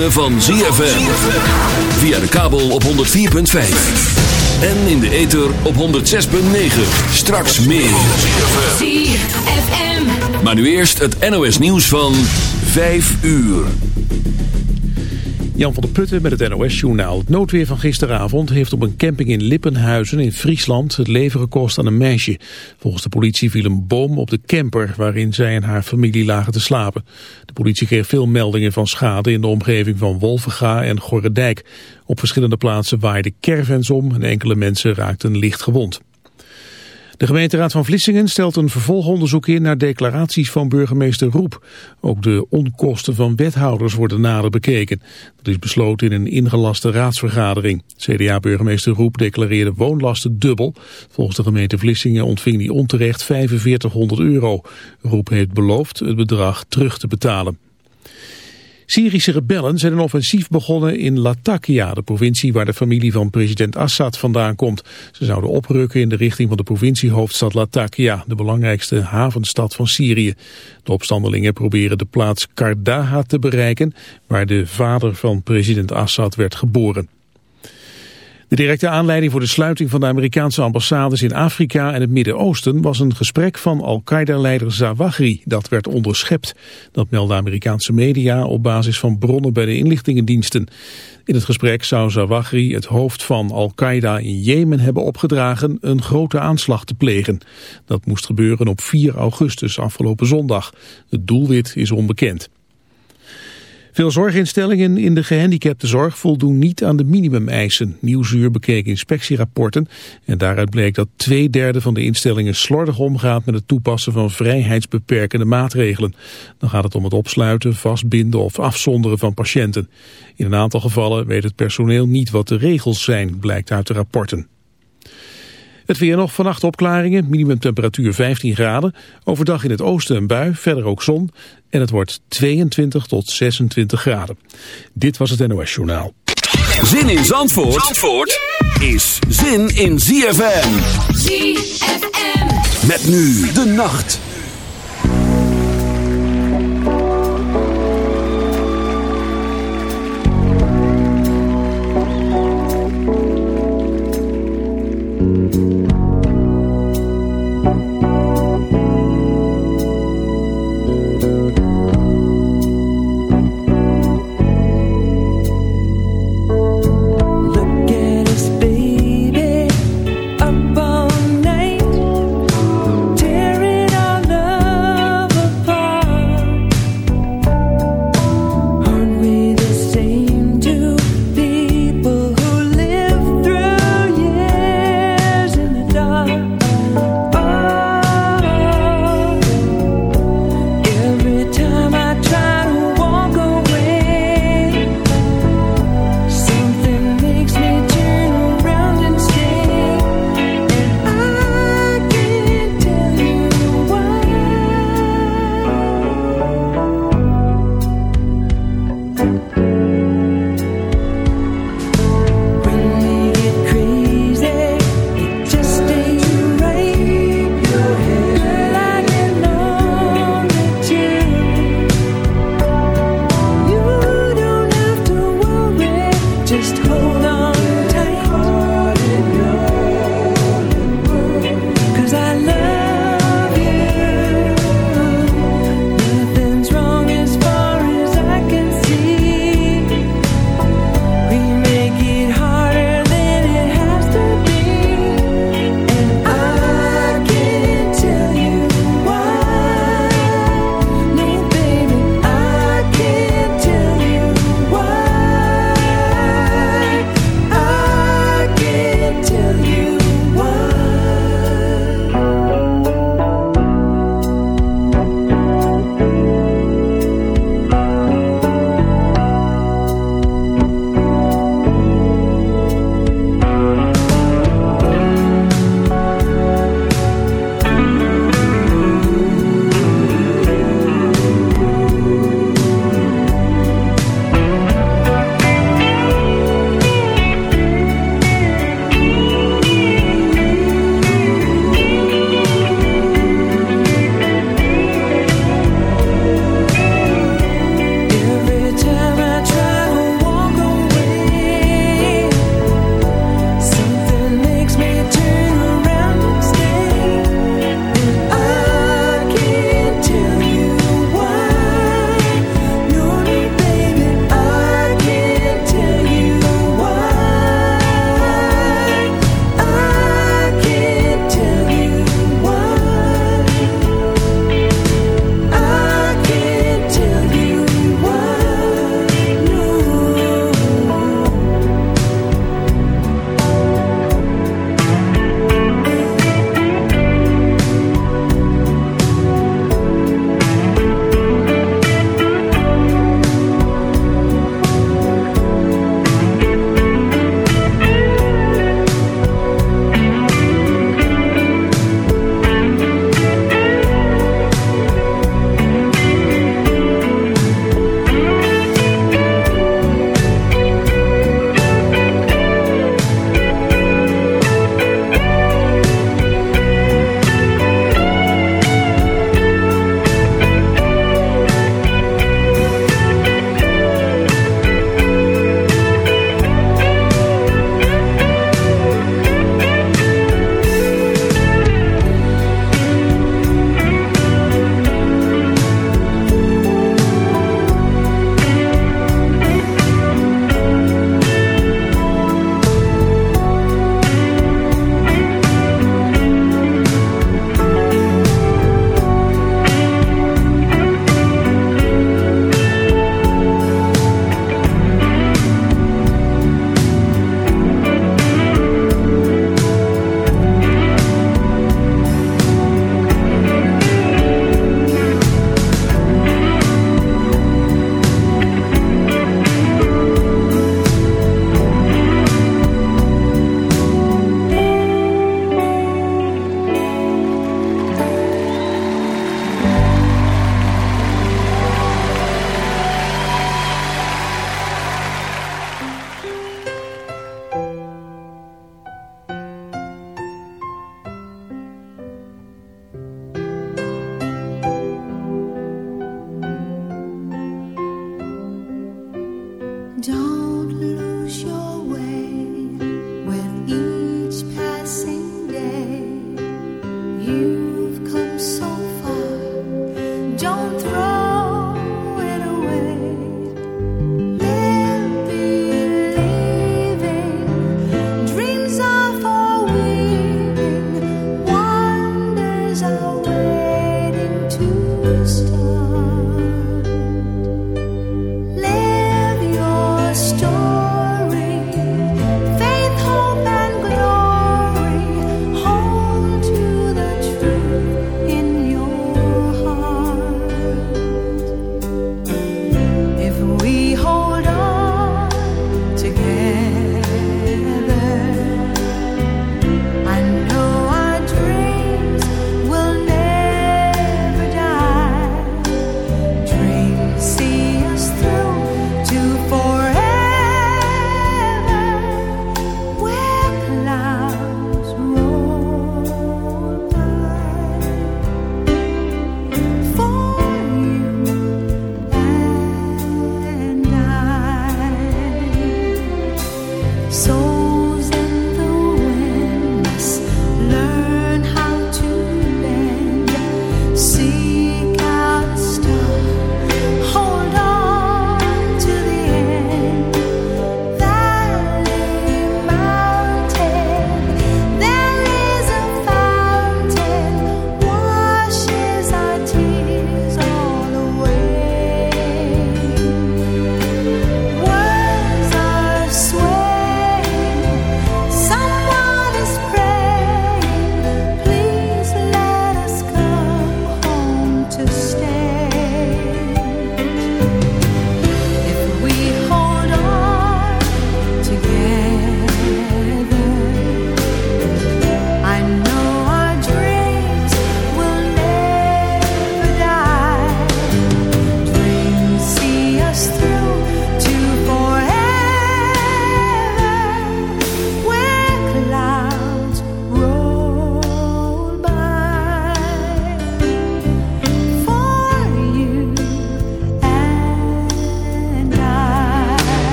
ritme van ZFM. Via de kabel op 104.5. En in de ether op 106.9. Straks meer. ZFM. Maar nu eerst het NOS nieuws van 5 uur. Jan van der Putten met het NOS-journaal. Het noodweer van gisteravond heeft op een camping in Lippenhuizen in Friesland het leven gekost aan een meisje. Volgens de politie viel een boom op de camper waarin zij en haar familie lagen te slapen. Politie kreeg veel meldingen van schade in de omgeving van Wolvenga en Gorredijk. Op verschillende plaatsen waaiden caravans om en enkele mensen raakten licht gewond. De gemeenteraad van Vlissingen stelt een vervolgonderzoek in naar declaraties van burgemeester Roep. Ook de onkosten van wethouders worden nader bekeken. Dat is besloten in een ingelaste raadsvergadering. CDA-burgemeester Roep declareerde woonlasten dubbel. Volgens de gemeente Vlissingen ontving hij onterecht 4500 euro. Roep heeft beloofd het bedrag terug te betalen. Syrische rebellen zijn een offensief begonnen in Latakia, de provincie waar de familie van president Assad vandaan komt. Ze zouden oprukken in de richting van de provinciehoofdstad Latakia, de belangrijkste havenstad van Syrië. De opstandelingen proberen de plaats Kardaha te bereiken, waar de vader van president Assad werd geboren. De directe aanleiding voor de sluiting van de Amerikaanse ambassades in Afrika en het Midden-Oosten was een gesprek van Al-Qaeda-leider Zawahri. Dat werd onderschept. Dat meldde Amerikaanse media op basis van bronnen bij de inlichtingendiensten. In het gesprek zou Zawahri het hoofd van Al-Qaeda in Jemen hebben opgedragen een grote aanslag te plegen. Dat moest gebeuren op 4 augustus afgelopen zondag. Het doelwit is onbekend. Veel zorginstellingen in de gehandicaptenzorg voldoen niet aan de minimumeisen. Nieuwsuur bekeek inspectierapporten en daaruit bleek dat twee derde van de instellingen slordig omgaat met het toepassen van vrijheidsbeperkende maatregelen. Dan gaat het om het opsluiten, vastbinden of afzonderen van patiënten. In een aantal gevallen weet het personeel niet wat de regels zijn, blijkt uit de rapporten. Het weer nog vannacht opklaringen, minimumtemperatuur 15 graden. Overdag in het oosten een bui, verder ook zon. En het wordt 22 tot 26 graden. Dit was het NOS Journaal. Zin in Zandvoort, Zandvoort is zin in ZFM. ZFM. Met nu de nacht.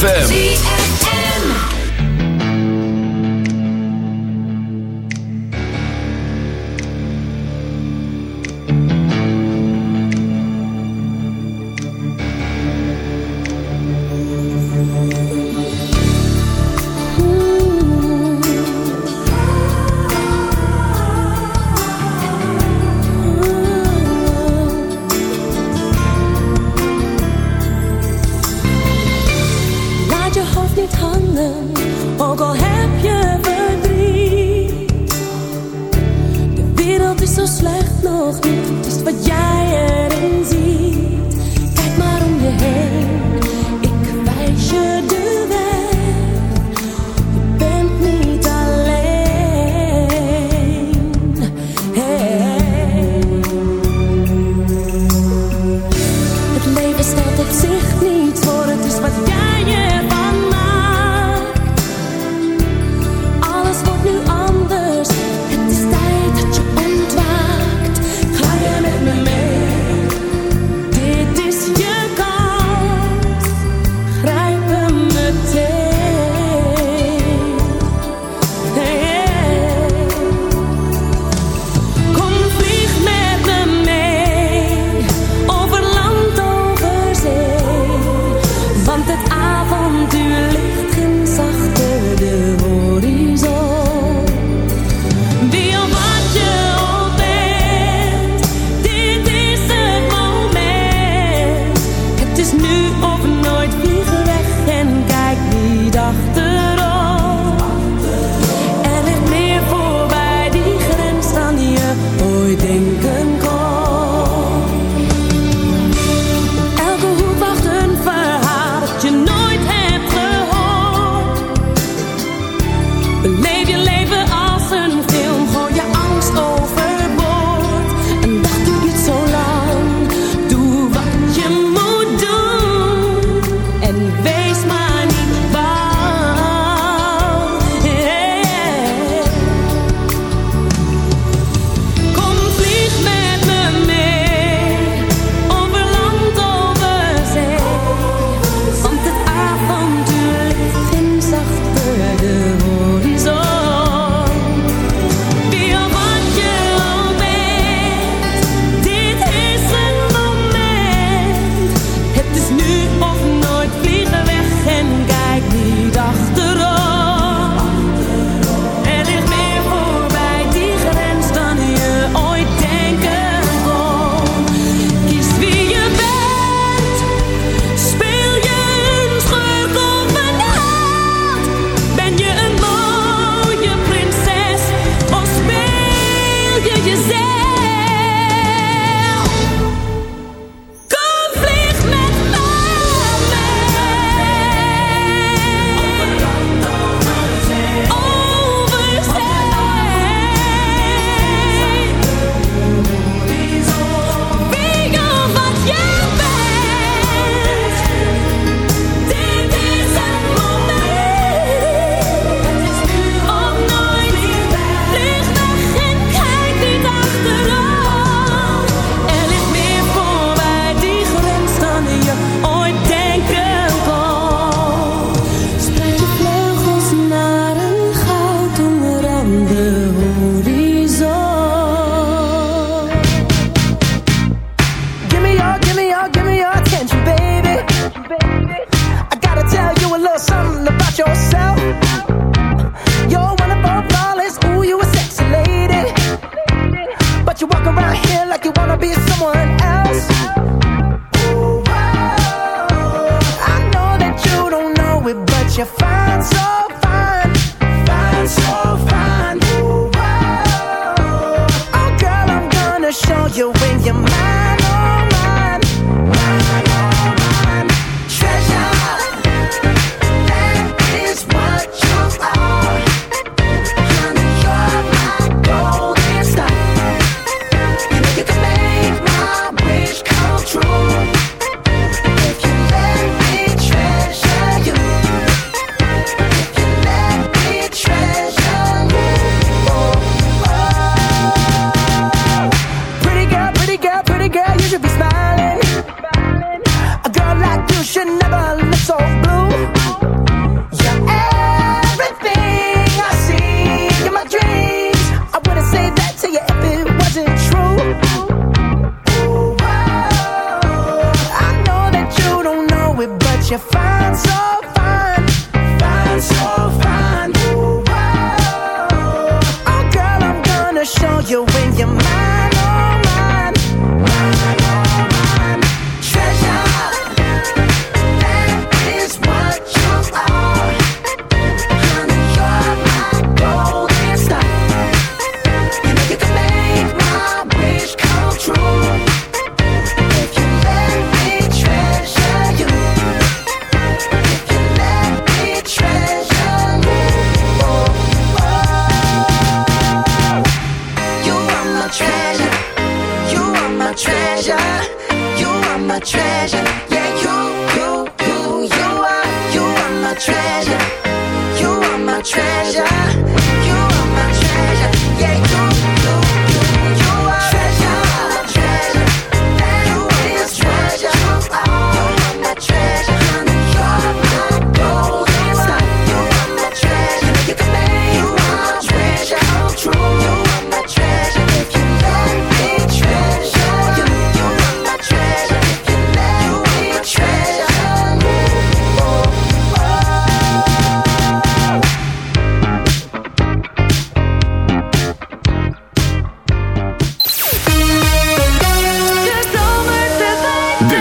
ZFM.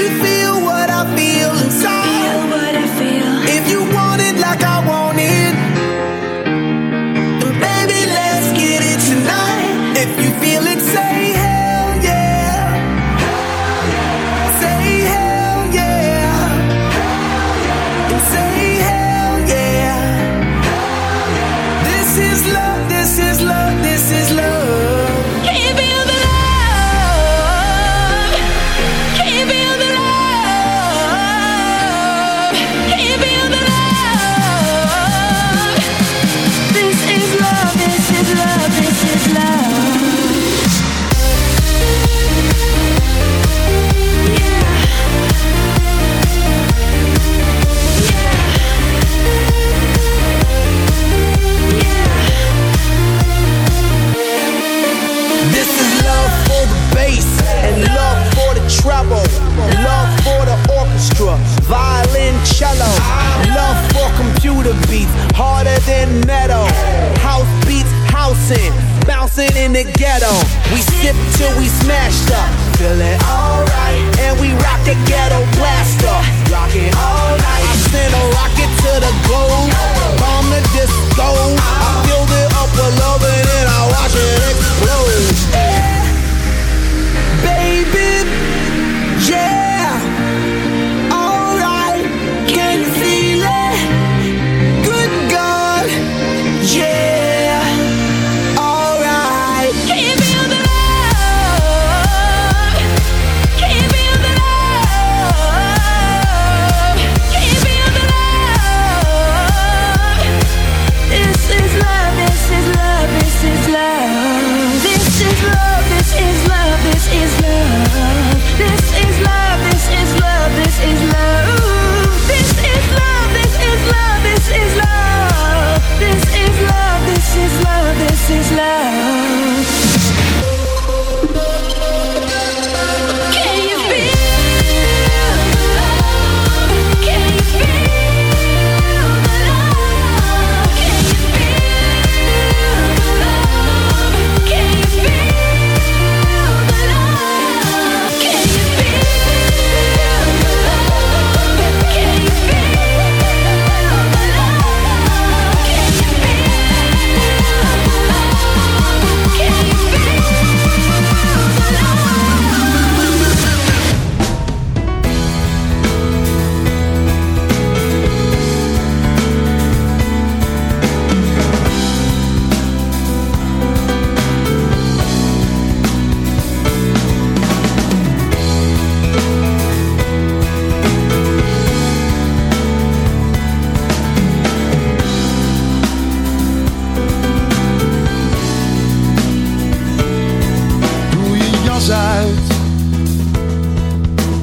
you feel cello, love for computer beats, harder than metal, house beats, housing, bouncing in the ghetto. We sip till we smashed up, feeling alright, and we rock the ghetto blaster, rocking all night. I send a rocket to the globe, bomb the disco.